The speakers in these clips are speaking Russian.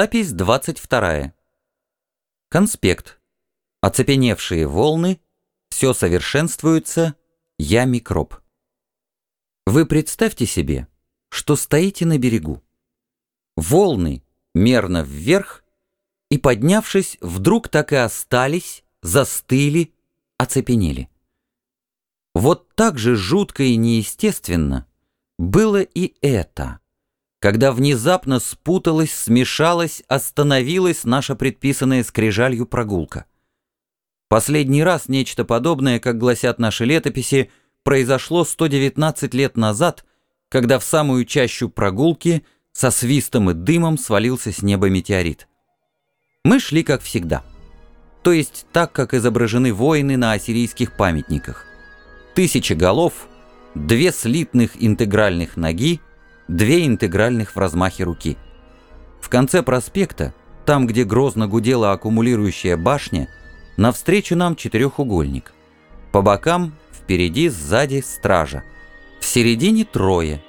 Запись 22. Конспект. Оцепеневшие волны. Все совершенствуется. Я микроб. Вы представьте себе, что стоите на берегу. Волны мерно вверх, и, поднявшись, вдруг так и остались, застыли, оцепенели. Вот так же жутко и неестественно было и это когда внезапно спуталась, смешалась, остановилась наша предписанная скрижалью прогулка. Последний раз нечто подобное, как гласят наши летописи, произошло 119 лет назад, когда в самую чащу прогулки со свистом и дымом свалился с неба метеорит. Мы шли как всегда. То есть так, как изображены воины на ассирийских памятниках. Тысяча голов, две слитных интегральных ноги, две интегральных в размахе руки. В конце проспекта, там, где грозно гудела аккумулирующая башня, навстречу нам четырехугольник. По бокам, впереди, сзади стража. В середине трое.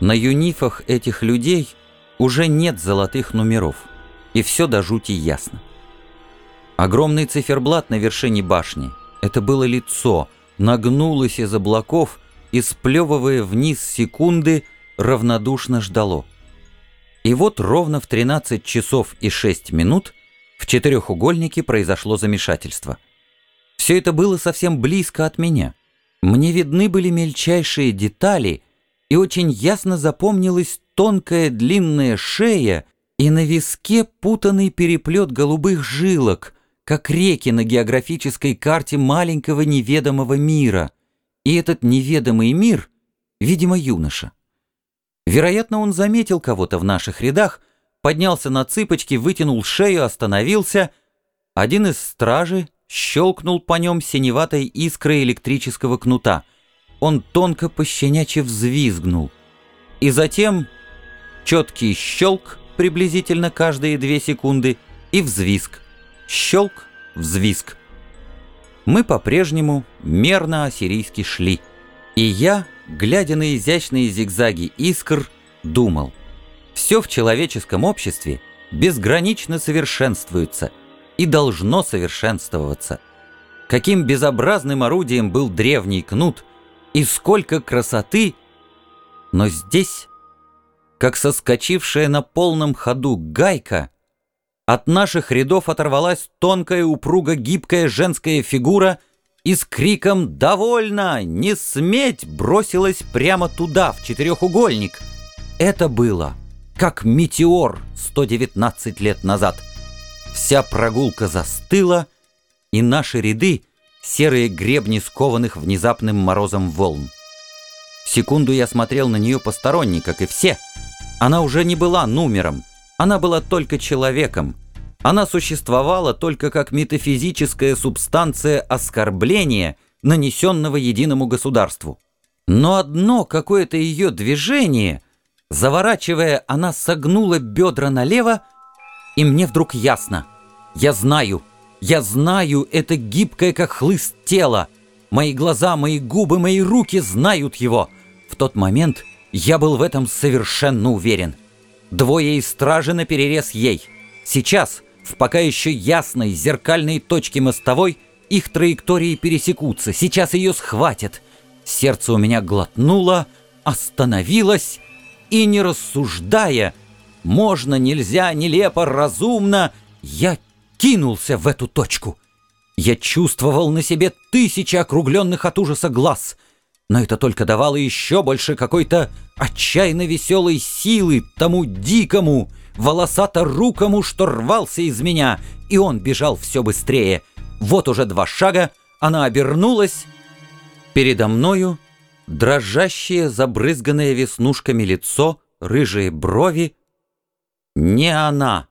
На юнифах этих людей уже нет золотых номеров. И все до жути ясно. Огромный циферблат на вершине башни — это было лицо, нагнулось из облаков и, сплевывая вниз секунды, — равнодушно ждало. И вот ровно в 13 часов и 6 минут в четырехугольнике произошло замешательство. Все это было совсем близко от меня. Мне видны были мельчайшие детали, и очень ясно запомнилась тонкая длинная шея и на виске путанный переплет голубых жилок, как реки на географической карте маленького неведомого мира. И этот неведомый мир, видимо, юноша. Вероятно, он заметил кого-то в наших рядах, поднялся на цыпочки, вытянул шею, остановился. Один из стражи щелкнул по нем синеватой искрой электрического кнута. Он тонко пощеняче взвизгнул. И затем четкий щелк приблизительно каждые две секунды и взвизг. Щелк, взвизг. Мы по-прежнему мерно ассирийски шли. И я глядя на изящные зигзаги искр, думал, все в человеческом обществе безгранично совершенствуется и должно совершенствоваться. Каким безобразным орудием был древний кнут и сколько красоты, но здесь, как соскочившая на полном ходу гайка, от наших рядов оторвалась тонкая, упруго гибкая женская фигура — и с криком «Довольно! Не сметь!» бросилась прямо туда, в четырехугольник. Это было как метеор 119 лет назад. Вся прогулка застыла, и наши ряды — серые гребни скованных внезапным морозом волн. Секунду я смотрел на нее посторонний, как и все. Она уже не была номером, она была только человеком — она существовала только как метафизическая субстанция оскорбления, нанесенного единому государству. Но одно какое-то ее движение, заворачивая, она согнула бедра налево, и мне вдруг ясно. Я знаю, я знаю это гибкое, как хлыст тело. Мои глаза, мои губы, мои руки знают его. В тот момент я был в этом совершенно уверен. Двое из стражи наперерез ей. Сейчас — в пока еще ясной зеркальной точке мостовой их траектории пересекутся. Сейчас ее схватят. Сердце у меня глотнуло, остановилось и, не рассуждая, можно, нельзя, нелепо, разумно, я кинулся в эту точку. Я чувствовал на себе тысячи округленных от ужаса глаз, но это только давало еще больше какой-то отчаянно веселой силы тому дикому, волосато-рукому, что рвался из меня, и он бежал все быстрее. Вот уже два шага, она обернулась. Передо мною дрожащее, забрызганное веснушками лицо, рыжие брови. Не она,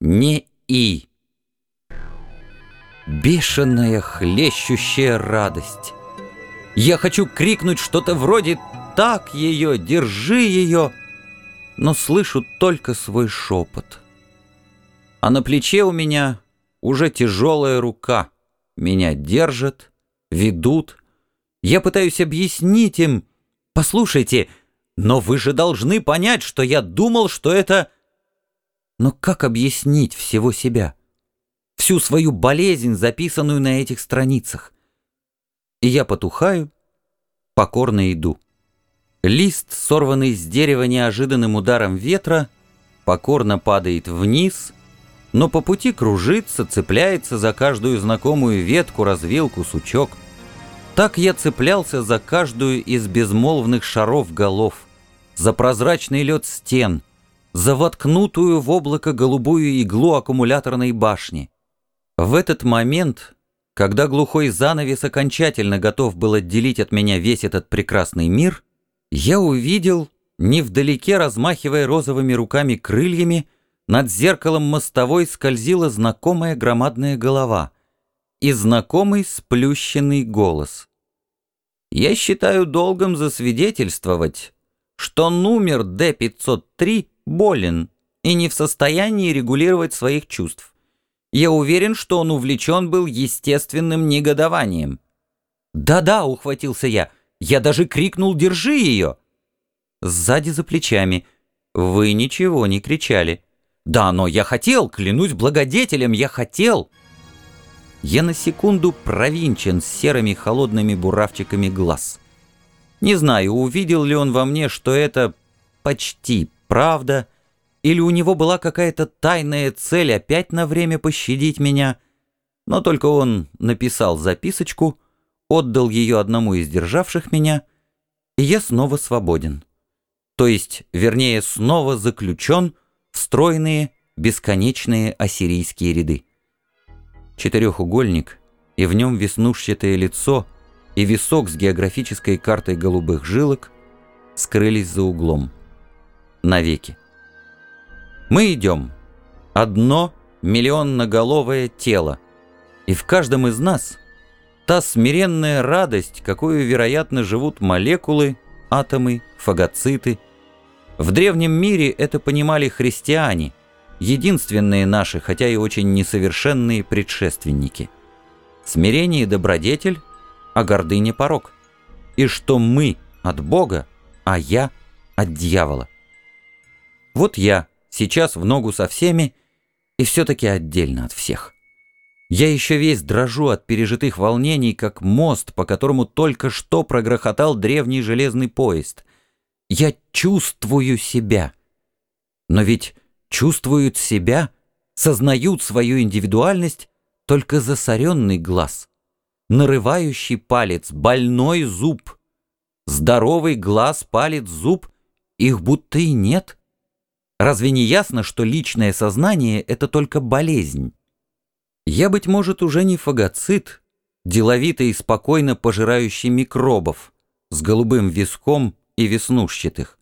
не И. Бешеная, хлещущая радость. Я хочу крикнуть что-то вроде «Так ее, держи ее!» Но слышу только свой шепот. А на плече у меня уже тяжелая рука. Меня держат, ведут. Я пытаюсь объяснить им. Послушайте, но вы же должны понять, что я думал, что это... Но как объяснить всего себя? Всю свою болезнь, записанную на этих страницах. И я потухаю, покорно иду. Лист, сорванный с дерева неожиданным ударом ветра, покорно падает вниз, но по пути кружится, цепляется за каждую знакомую ветку, развилку, сучок. Так я цеплялся за каждую из безмолвных шаров голов, за прозрачный лед стен, за воткнутую в облако голубую иглу аккумуляторной башни. В этот момент, когда глухой занавес окончательно готов был отделить от меня весь этот прекрасный мир, я увидел, невдалеке размахивая розовыми руками крыльями, над зеркалом мостовой скользила знакомая громадная голова и знакомый сплющенный голос. «Я считаю долгом засвидетельствовать, что номер Д-503 болен и не в состоянии регулировать своих чувств. Я уверен, что он увлечен был естественным негодованием». «Да-да», — ухватился я, — «я даже крикнул «держи ее!» Сзади за плечами. «Вы ничего не кричали». Да, но я хотел, клянусь благодетелем, я хотел. Я на секунду провинчен с серыми холодными буравчиками глаз. Не знаю, увидел ли он во мне, что это почти правда, или у него была какая-то тайная цель опять на время пощадить меня, но только он написал записочку, отдал ее одному из державших меня, и я снова свободен. То есть, вернее, снова заключен — стройные, бесконечные ассирийские ряды. Четырехугольник, и в нем веснушчатое лицо и висок с географической картой голубых жилок скрылись за углом. Навеки. Мы идем. Одно миллионноголовое тело. И в каждом из нас та смиренная радость, какую, вероятно, живут молекулы, атомы, фагоциты, в древнем мире это понимали христиане, единственные наши, хотя и очень несовершенные предшественники. Смирение добродетель, а гордыня порог. И что мы от Бога, а я от дьявола. Вот я сейчас в ногу со всеми и все-таки отдельно от всех. Я еще весь дрожу от пережитых волнений, как мост, по которому только что прогрохотал древний железный поезд — я чувствую себя. Но ведь чувствуют себя, сознают свою индивидуальность только засоренный глаз, нарывающий палец, больной зуб. Здоровый глаз, палец, зуб, их будто и нет. Разве не ясно, что личное сознание — это только болезнь? Я, быть может, уже не фагоцит, деловито и спокойно пожирающий микробов, с голубым виском и веснушчатых.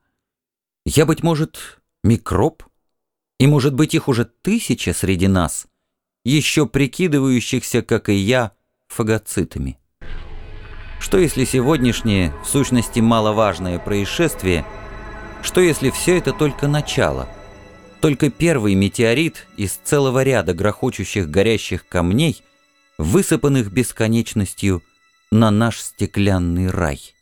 Я, быть может, микроб? И, может быть, их уже тысяча среди нас, еще прикидывающихся, как и я, фагоцитами. Что если сегодняшнее, в сущности, маловажное происшествие, что если все это только начало, только первый метеорит из целого ряда грохочущих горящих камней, высыпанных бесконечностью на наш стеклянный рай?